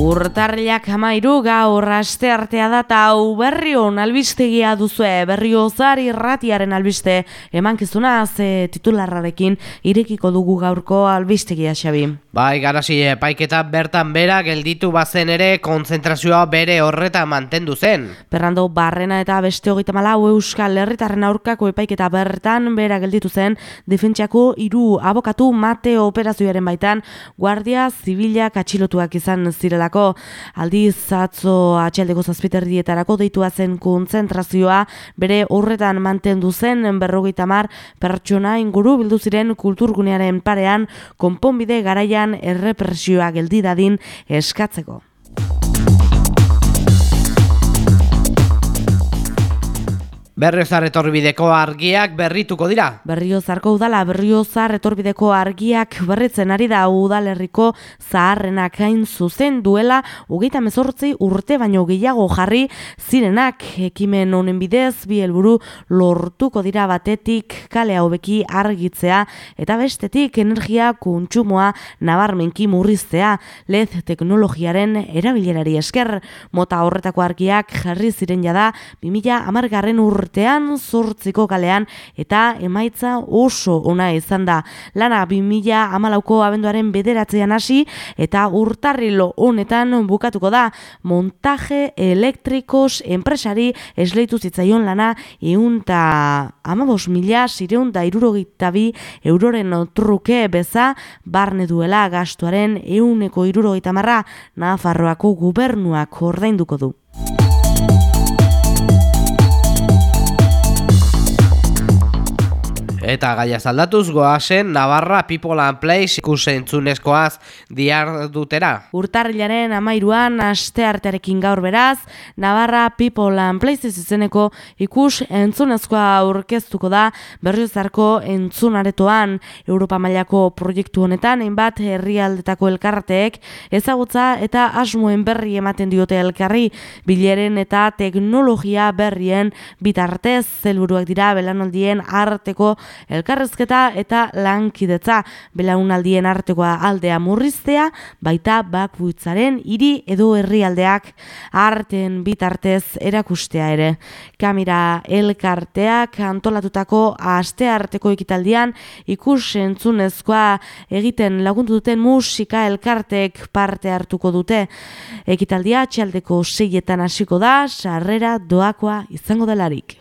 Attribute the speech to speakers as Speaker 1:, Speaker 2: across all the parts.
Speaker 1: Urtarriak hamairu gaur aste artea data hau berrion albistegia duzue, berrio zari ratiaren albiste emankizuna ze titularrarekin irekiko dugu gaurko albistegia xabi.
Speaker 2: Bai, garasi epaiketa bertan bera gelditu bazen ere konzentrazioa bere horreta mantendu zen.
Speaker 1: Perrando barrena eta beste hogeita malau euskal herritarren aurkako epaiketa bertan bera gelditu zen defentsiako hiru abokatu mate operazioaren baitan guardia zibilak atxilotuak izan zirela delako aldiz atzo atxaldeko zazpiterdietarako deitua zen kontzentrazioa bere horretan mantendu zen berrogeita mar pertsona inguru bildu ziren kulturgunearen parean konponbide garaian errepresioa geldidadin eskatzeko.
Speaker 2: Berriozar etorbideko argiak berrituko dira.
Speaker 1: Berriozarko udala berriozar etorbideko argiak berritzen ari da udalerriko zaharrenak hain zuzen duela ugeita mezortzi urte baino gehiago jarri zirenak ekimen honen bidez bi helburu lortuko dira batetik kale hobeki argitzea eta bestetik energia kontsumoa nabarmenki murriztea lez teknologiaren erabilerari esker mota horretako argiak jarri ziren jada 2000 amargarren urte urtean zortziko kalean eta emaitza oso ona izan da. Lana 2000 amalauko abenduaren bederatzean hasi eta urtarrilo honetan bukatuko da montaje elektrikos enpresari esleitu zitzaion lana eunta amabos mila sireun da bi euroren truke beza barne duela gastuaren euneko irurogeita marra Nafarroako gubernuak ordainduko du.
Speaker 2: Eta gaia zaldatuz goazen Navarra People and Place ikusentzunezkoaz diar dutera.
Speaker 1: Urtarrilaren amairuan aste artearekin gaur beraz, Navarra People and Places izeneko ikus entzunezkoa aurkeztuko da berriozarko entzunaretoan Europa mailako proiektu honetan, hainbat herrialdetako elkarteek ezagutza eta asmoen berri ematen diote elkarri, bileren eta teknologia berrien bitartez zelburuak dira belanaldien arteko elkarrezketa eta lankidetza belaunaldien artekoa aldea murriztea, baita bakbuitzaren hiri edo herrialdeak arten bitartez erakustea ere. Kamera elkarteak antolatutako aste arteko ekitaldian ikus entzunezkoa egiten lagundu duten musika elkartek parte hartuko dute. Ekitaldia txaldeko seietan hasiko da, sarrera doakoa izango delarik.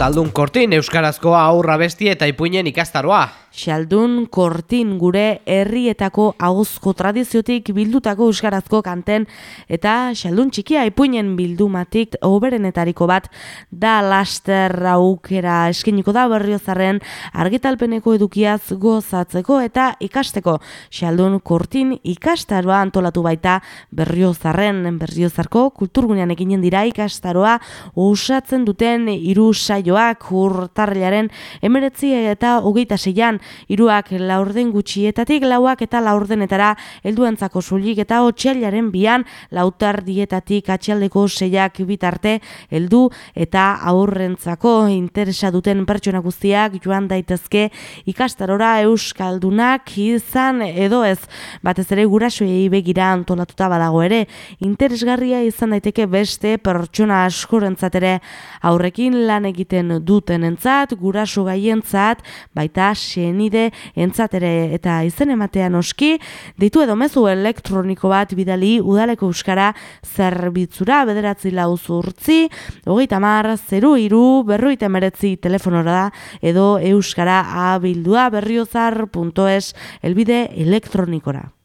Speaker 2: Zaldun kortin euskarazko aurra besti eta ipuinen ikastaroa.
Speaker 1: Xaldun kortin gure herrietako aguzko tradiziotik bildutako euskarazko kanten eta xaldun txikia ipuinen bildumatik oberenetariko bat da laster aukera eskeniko da berriozaren argitalpeneko edukiaz gozatzeko eta ikasteko. Xaldun kortin ikastaroa antolatu baita berriozarren berriozarko kulturgunean eginen dira ikastaroa usatzen duten hiru saio saioak urtarrilaren emeretzi eta hogeita zeian, iruak laurden gutxietatik lauak eta laurdenetara helduentzako zulik eta otxailaren bian lautar dietatik atxaldeko zeiak bitarte heldu eta aurrentzako interesa duten pertsona guztiak joan daitezke ikastarora euskaldunak izan edo ez. Batez ere gurasoei begira antolatuta badago ere interesgarria izan daiteke beste pertsona askorentzat ere. Aurrekin lan egiten egiten duten entzat, guraso gaientzat, baita senide entzatere eta izen ematean oski, ditu edo mezu elektroniko bat bidali udaleko euskara zerbitzura bederatzi lau zurtzi, hogeita mar, zeru iru, berroita meretzi telefonora da, edo euskara abildua berriozar.es elbide elektronikora.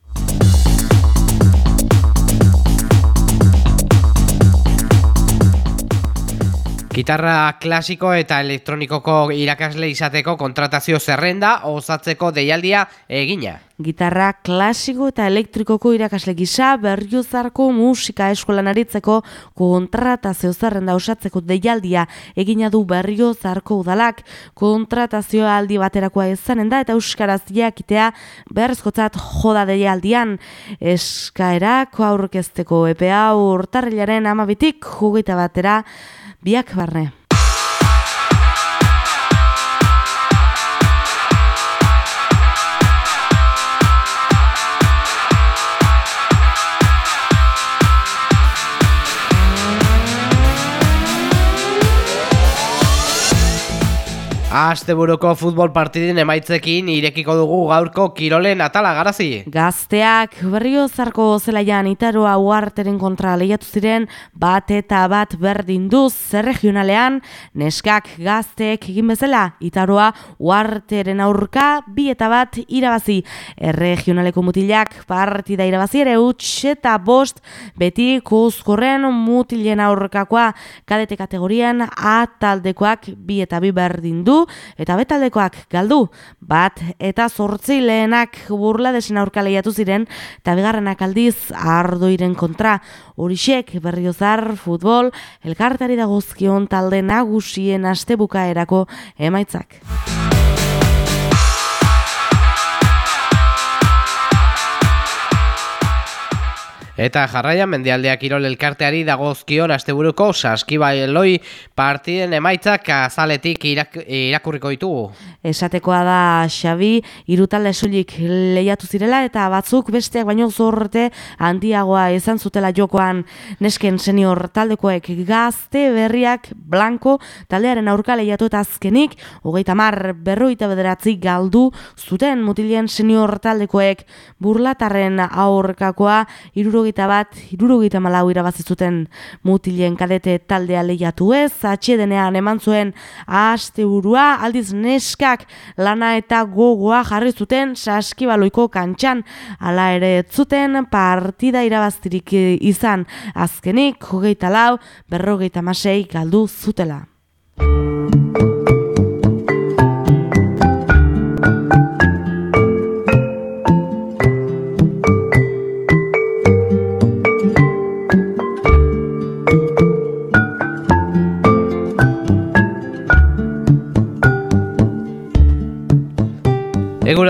Speaker 2: Gitarra klasiko eta elektronikoko irakasle izateko kontratazio zerrenda osatzeko deialdia egina.
Speaker 1: Gitarra klasiko eta elektrikoko irakasle gisa berriozarko musika eskolan aritzeko kontratazio zerrenda osatzeko deialdia egina du berriozarko udalak kontratazio aldi baterakoa izanen da eta euskaraz jakitea beharrezkotzat joda deialdian eskaerako aurkezteko EPA urtarrilaren amabitik jugeita batera biak barne.
Speaker 2: Asteburuko futbol partidin emaitzekin irekiko dugu gaurko kirolen atala garazi.
Speaker 1: Gazteak berrio zarko zelaian itaroa uarteren kontra lehiatu ziren bat eta bat berdin duz regionalean neskak gazteek egin bezala itaroa uarteren aurka bi eta bat irabazi. Erregionaleko mutilak partida irabazi ere utx eta bost beti kuzkorren mutilen aurkakoa kadete kategorian ataldekoak bi eta bi berdin du eta betaldekoak galdu. Bat eta zortzi lehenak burla desen aurka lehiatu ziren eta bigarrenak aldiz ardoiren kontra. Horixek berriozar futbol elkartari dagozkion talde nagusien astebuka erako emaitzak.
Speaker 2: Eta jarraian mendialdeak irol elkarteari dagozkion asteburuko saskibailoi partiden emaitzak azaletik irak, irakurriko ditugu.
Speaker 1: Esatekoa da Xabi irutalde soilik lehiatu zirela eta batzuk besteak baino zorte handiagoa izan zutela jokoan nesken senior taldekoek gazte berriak blanco taldearen aurka lehiatu eta azkenik hogeita mar berroita bederatzi galdu zuten mutilien senior taldekoek burlatarren aurkakoa iruro irurogeita bat, irurogeita malau irabazizuten mutilen kadete taldea lehiatu ez, atxedenean eman zuen aste burua, aldiz neskak lana eta gogoa jarri zuten saskibaloiko kantxan, ala ere zuten partida irabaztirik izan. Azkenik, hogeita lau, berrogeita masei galdu zutela.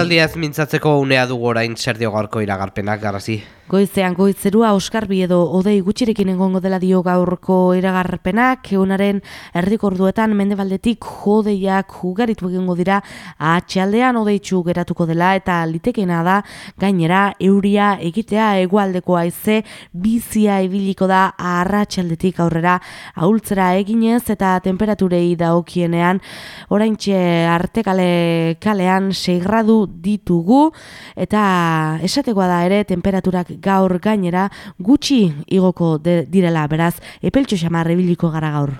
Speaker 2: Eguraldiaz mintzatzeko unea dugu orain zer dio gaurko iragarpenak garrazi.
Speaker 1: Goizean goizerua Oskarbi edo odei gutxirekin egongo dela dio gaurko iragarpenak, egunaren erdikorduetan mendebaldetik jodeiak ugaritu egingo dira. Atxaldean odeitzu geratuko dela eta litekena da gainera euria egitea egualdeko aize bizia ibiliko da arratsaldetik aurrera. Ahultzera eginez eta temperaturei daokienean oraintxe artekale kalean 6 gradu ditugu eta esatekoa da ere temperaturak gaur gainera gutxi igoko direla beraz epeltxo xamar ebiliko gara gaur.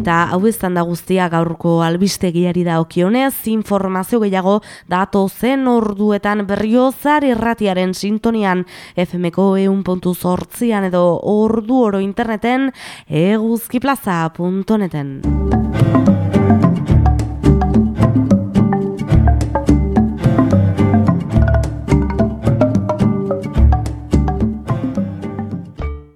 Speaker 1: Eta hau izan da guztia gaurko albistegiari da okionez, informazio gehiago dato zen orduetan berriozar irratiaren sintonian FMko eun puntu edo ordu oro interneten eguzkiplaza.neten.